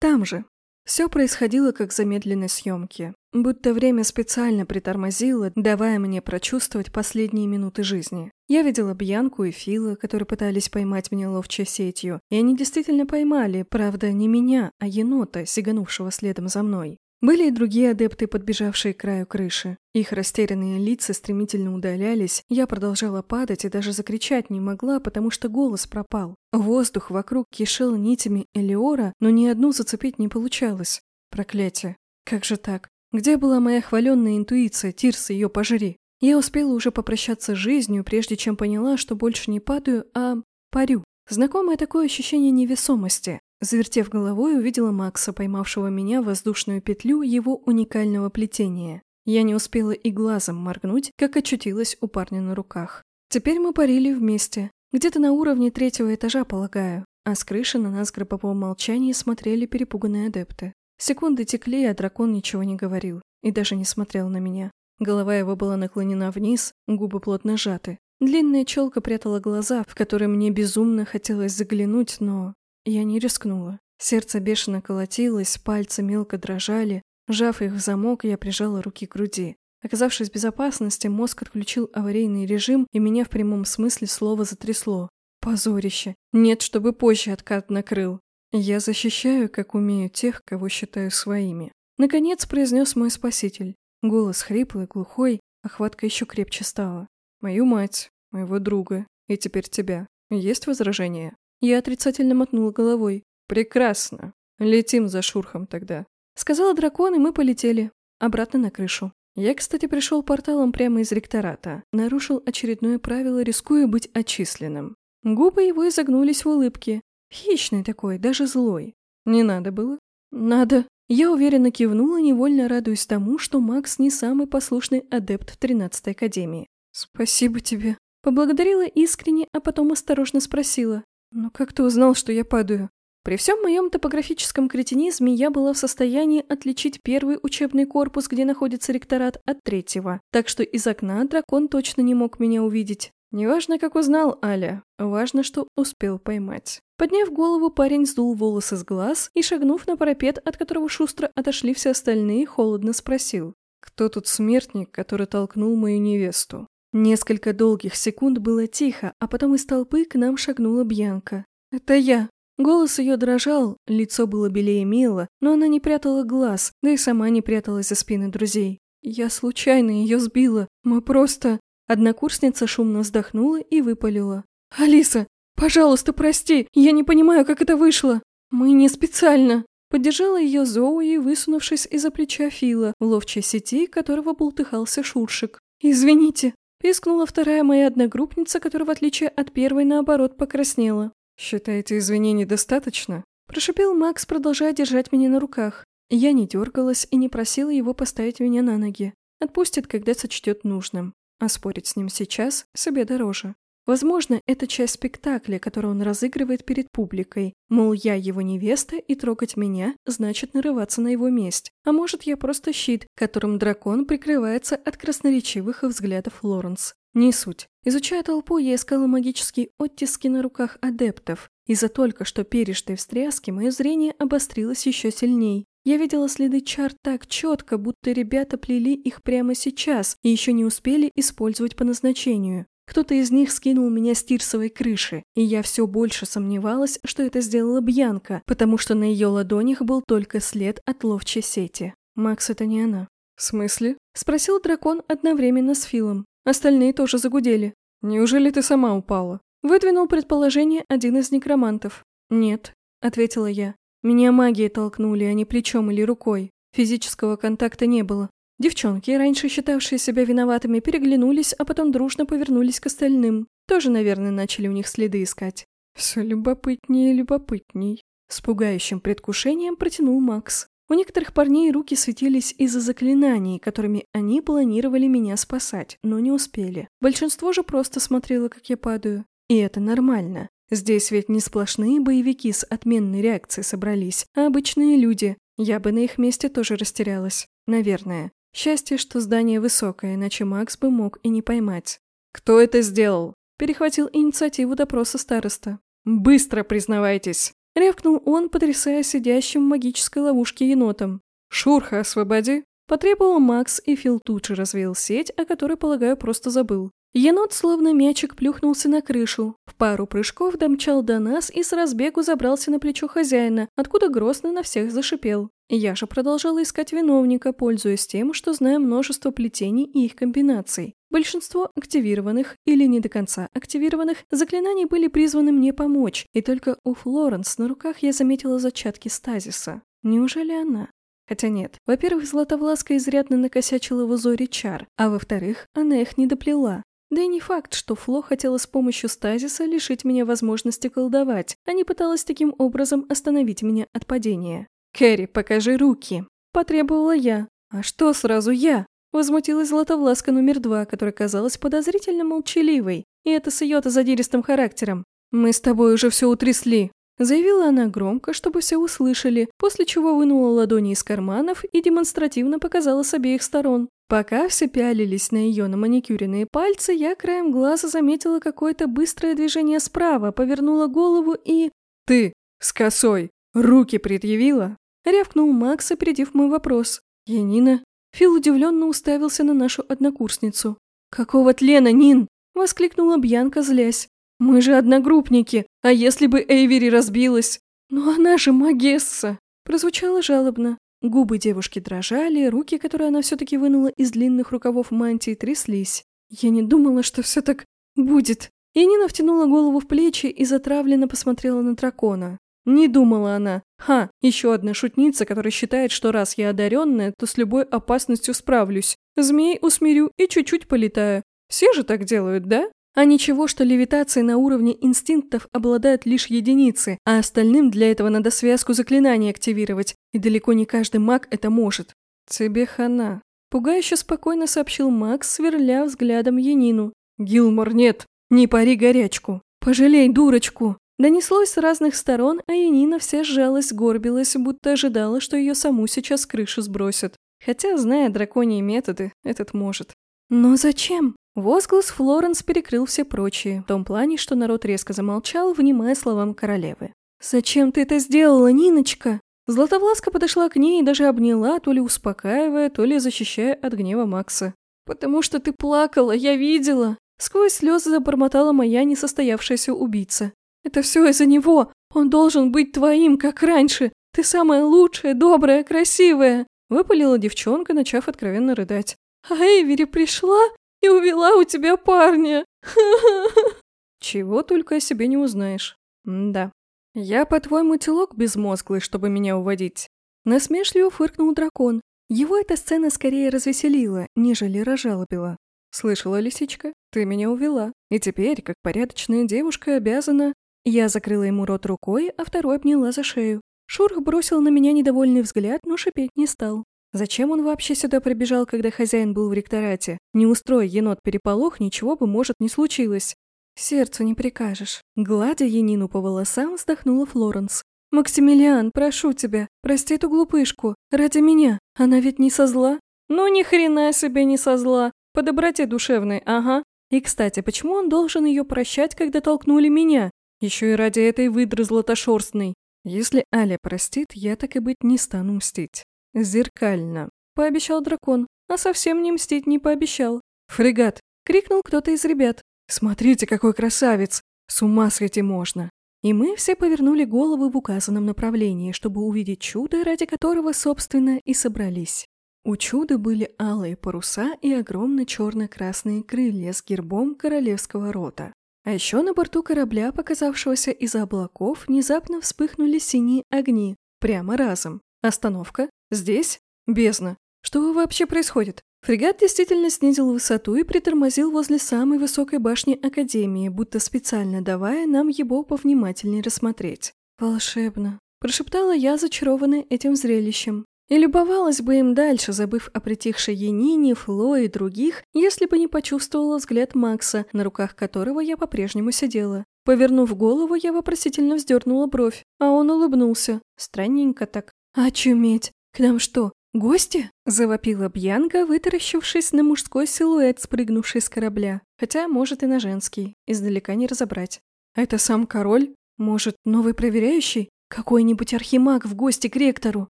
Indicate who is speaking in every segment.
Speaker 1: Там же. Все происходило как в замедленной съемке. Будто время специально притормозило, давая мне прочувствовать последние минуты жизни. Я видела Бьянку и Фила, которые пытались поймать меня ловчей сетью, и они действительно поймали, правда, не меня, а енота, сиганувшего следом за мной. Были и другие адепты, подбежавшие к краю крыши. Их растерянные лица стремительно удалялись, я продолжала падать и даже закричать не могла, потому что голос пропал. Воздух вокруг кишел нитями Элиора, но ни одну зацепить не получалось. Проклятие. Как же так? Где была моя хваленная интуиция, Тирс, ее пожри? Я успела уже попрощаться с жизнью, прежде чем поняла, что больше не падаю, а парю. Знакомое такое ощущение невесомости. Завертев головой, увидела Макса, поймавшего меня в воздушную петлю его уникального плетения. Я не успела и глазом моргнуть, как очутилась у парня на руках. Теперь мы парили вместе. Где-то на уровне третьего этажа, полагаю. А с крыши на нас в гробовом молчании смотрели перепуганные адепты. Секунды текли, а дракон ничего не говорил. И даже не смотрел на меня. Голова его была наклонена вниз, губы плотно сжаты. Длинная челка прятала глаза, в которые мне безумно хотелось заглянуть, но я не рискнула. Сердце бешено колотилось, пальцы мелко дрожали. Сжав их в замок, я прижала руки к груди. Оказавшись в безопасности, мозг отключил аварийный режим, и меня в прямом смысле слова затрясло. Позорище. Нет, чтобы позже откат накрыл. Я защищаю, как умею, тех, кого считаю своими. Наконец произнес мой спаситель. Голос хриплый, глухой, охватка еще крепче стала. Мою мать, моего друга, и теперь тебя. Есть возражения? Я отрицательно мотнула головой. «Прекрасно. Летим за Шурхом тогда». Сказала дракон, и мы полетели. Обратно на крышу. Я, кстати, пришел порталом прямо из ректората. Нарушил очередное правило, рискуя быть отчисленным. Губы его изогнулись в улыбке. Хищный такой, даже злой. Не надо было? Надо. Я уверенно кивнула, невольно радуясь тому, что Макс не самый послушный адепт в 13-й академии. «Спасибо тебе». Поблагодарила искренне, а потом осторожно спросила. «Но как ты узнал, что я падаю?» При всем моем топографическом кретинизме я была в состоянии отличить первый учебный корпус, где находится ректорат, от третьего, так что из окна дракон точно не мог меня увидеть. Неважно, как узнал Аля, важно, что успел поймать. Подняв голову, парень сдул волосы с глаз и, шагнув на парапет, от которого шустро отошли все остальные, холодно спросил. «Кто тут смертник, который толкнул мою невесту?» Несколько долгих секунд было тихо, а потом из толпы к нам шагнула Бьянка. «Это я!» Голос ее дрожал, лицо было белее мило, но она не прятала глаз, да и сама не пряталась за спины друзей. Я случайно ее сбила. Мы просто... Однокурсница шумно вздохнула и выпалила. «Алиса, пожалуйста, прости, я не понимаю, как это вышло. Мы не специально». Поддержала ее Зоуи, высунувшись из-за плеча Фила, в ловчей сети которого бултыхался Шуршик. «Извините». Пискнула вторая моя одногруппница, которая, в отличие от первой, наоборот, покраснела. «Считаете, извинений достаточно?» Прошипел Макс, продолжая держать меня на руках. Я не дергалась и не просила его поставить меня на ноги. Отпустит, когда сочтет нужным. А спорить с ним сейчас себе дороже. Возможно, это часть спектакля, который он разыгрывает перед публикой. Мол, я его невеста, и трогать меня значит нарываться на его месть. А может, я просто щит, которым дракон прикрывается от красноречивых взглядов Лоренс. Не суть. Изучая толпу, я искала магические оттиски на руках адептов. Из-за только что пережитой встряски мое зрение обострилось еще сильней. Я видела следы чар так четко, будто ребята плели их прямо сейчас и еще не успели использовать по назначению. Кто-то из них скинул меня с тирсовой крыши, и я все больше сомневалась, что это сделала Бьянка, потому что на ее ладонях был только след от ловчей сети. Макс, это не она. «В смысле?» – спросил дракон одновременно с Филом. Остальные тоже загудели. «Неужели ты сама упала?» Выдвинул предположение один из некромантов. «Нет», – ответила я. «Меня магией толкнули, а не плечом или рукой. Физического контакта не было. Девчонки, раньше считавшие себя виноватыми, переглянулись, а потом дружно повернулись к остальным. Тоже, наверное, начали у них следы искать. Все любопытнее и любопытней. С пугающим предвкушением протянул Макс. У некоторых парней руки светились из-за заклинаний, которыми они планировали меня спасать, но не успели. Большинство же просто смотрело, как я падаю. И это нормально. Здесь ведь не сплошные боевики с отменной реакцией собрались, а обычные люди. Я бы на их месте тоже растерялась. Наверное. Счастье, что здание высокое, иначе Макс бы мог и не поймать. «Кто это сделал?» Перехватил инициативу допроса староста. «Быстро признавайтесь!» — рявкнул он, потрясая сидящим в магической ловушке енотом. «Шурха, освободи!» Потребовал Макс, и Фил тут же развеял сеть, о которой, полагаю, просто забыл. Енот, словно мячик, плюхнулся на крышу. В пару прыжков домчал до нас и с разбегу забрался на плечо хозяина, откуда грозно на всех зашипел. Я же продолжала искать виновника, пользуясь тем, что знаю множество плетений и их комбинаций. Большинство активированных или не до конца активированных заклинаний были призваны мне помочь, и только у Флоренс на руках я заметила зачатки стазиса. Неужели она? Хотя нет. Во-первых, Златовласка изрядно накосячила в узоре чар, а во-вторых, она их не доплела. Да и не факт, что Фло хотела с помощью стазиса лишить меня возможности колдовать, а не пыталась таким образом остановить меня от падения. «Кэрри, покажи руки!» – потребовала я. «А что сразу я?» – возмутилась Златовласка номер два, которая казалась подозрительно молчаливой, и это с ее-то задиристым характером. «Мы с тобой уже все утрясли!» Заявила она громко, чтобы все услышали, после чего вынула ладони из карманов и демонстративно показала с обеих сторон. Пока все пялились на ее на маникюренные пальцы, я краем глаза заметила какое-то быстрое движение справа, повернула голову и... «Ты! С косой! Руки предъявила?» Рявкнул Макс, опередив мой вопрос. «Янина?» Фил удивленно уставился на нашу однокурсницу. «Какого тлена, Нин?» Воскликнула Бьянка, злясь. Мы же одногруппники, а если бы Эйвери разбилась? Но она же Магесса!» Прозвучало жалобно. Губы девушки дрожали, руки, которые она все-таки вынула из длинных рукавов мантии, тряслись. Я не думала, что все так будет. И Нина втянула голову в плечи и затравленно посмотрела на дракона. Не думала она. Ха, еще одна шутница, которая считает, что раз я одаренная, то с любой опасностью справлюсь. Змей усмирю и чуть-чуть полетаю. Все же так делают, да? А ничего, что левитацией на уровне инстинктов обладают лишь единицы, а остальным для этого надо связку заклинаний активировать, и далеко не каждый маг это может. «Тебе хана», – пугающе спокойно сообщил Макс, сверля взглядом Янину. «Гилмор, нет! Не пари горячку! Пожалей дурочку!» Донеслось с разных сторон, а Янина вся сжалась, горбилась, будто ожидала, что ее саму сейчас с крыши сбросят. Хотя, зная драконьи методы, этот может. «Но зачем?» Возглас Флоренс перекрыл все прочие, в том плане, что народ резко замолчал, внимая словам королевы. «Зачем ты это сделала, Ниночка?» Златовласка подошла к ней и даже обняла, то ли успокаивая, то ли защищая от гнева Макса. «Потому что ты плакала, я видела!» Сквозь слезы забормотала моя несостоявшаяся убийца. «Это все из-за него! Он должен быть твоим, как раньше! Ты самая лучшая, добрая, красивая!» Выпалила девчонка, начав откровенно рыдать. «А Эйвери пришла и увела у тебя парня!» Чего только о себе не узнаешь. М да. Я, по-твоему, телок безмозглый, чтобы меня уводить. Насмешливо фыркнул дракон. Его эта сцена скорее развеселила, нежели разжалобила. Слышала, лисичка, ты меня увела. И теперь, как порядочная девушка, обязана... Я закрыла ему рот рукой, а второй обняла за шею. Шурх бросил на меня недовольный взгляд, но шипеть не стал. Зачем он вообще сюда прибежал, когда хозяин был в ректорате? Не устрой енот переполох, ничего бы, может, не случилось. Сердцу не прикажешь. Гладя Янину по волосам, вздохнула Флоренс. «Максимилиан, прошу тебя, прости эту глупышку. Ради меня. Она ведь не со зла?» «Ну, ни хрена себе не со зла. По доброте душевной, ага. И, кстати, почему он должен ее прощать, когда толкнули меня? Еще и ради этой выдры златошерстной. Если Аля простит, я так и быть не стану мстить. «Зеркально», — пообещал дракон, а совсем не мстить не пообещал. «Фрегат!» — крикнул кто-то из ребят. «Смотрите, какой красавец! С ума сойти можно!» И мы все повернули головы в указанном направлении, чтобы увидеть чудо, ради которого, собственно, и собрались. У чуда были алые паруса и огромно черно-красные крылья с гербом королевского рода. А еще на борту корабля, показавшегося из-за облаков, внезапно вспыхнули синие огни, прямо разом. Остановка, Здесь? Бездна. Что вообще происходит? Фрегат действительно снизил высоту и притормозил возле самой высокой башни Академии, будто специально давая нам его повнимательнее рассмотреть. «Волшебно», – прошептала я, зачарованная этим зрелищем. И любовалась бы им дальше, забыв о притихшей Янине, Фло и других, если бы не почувствовала взгляд Макса, на руках которого я по-прежнему сидела. Повернув голову, я вопросительно вздернула бровь, а он улыбнулся. Странненько так. «Очуметь! «К нам что, гости?» – завопила Бьянка, вытаращившись на мужской силуэт, спрыгнувший с корабля. Хотя, может, и на женский. Издалека не разобрать. «Это сам король? Может, новый проверяющий?» Какой-нибудь архимаг в гости к ректору.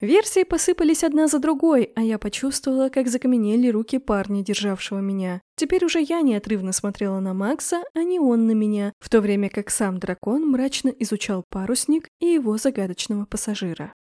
Speaker 1: Версии посыпались одна за другой, а я почувствовала, как закаменели руки парня, державшего меня. Теперь уже я неотрывно смотрела на Макса, а не он на меня, в то время как сам дракон мрачно изучал парусник и его загадочного пассажира.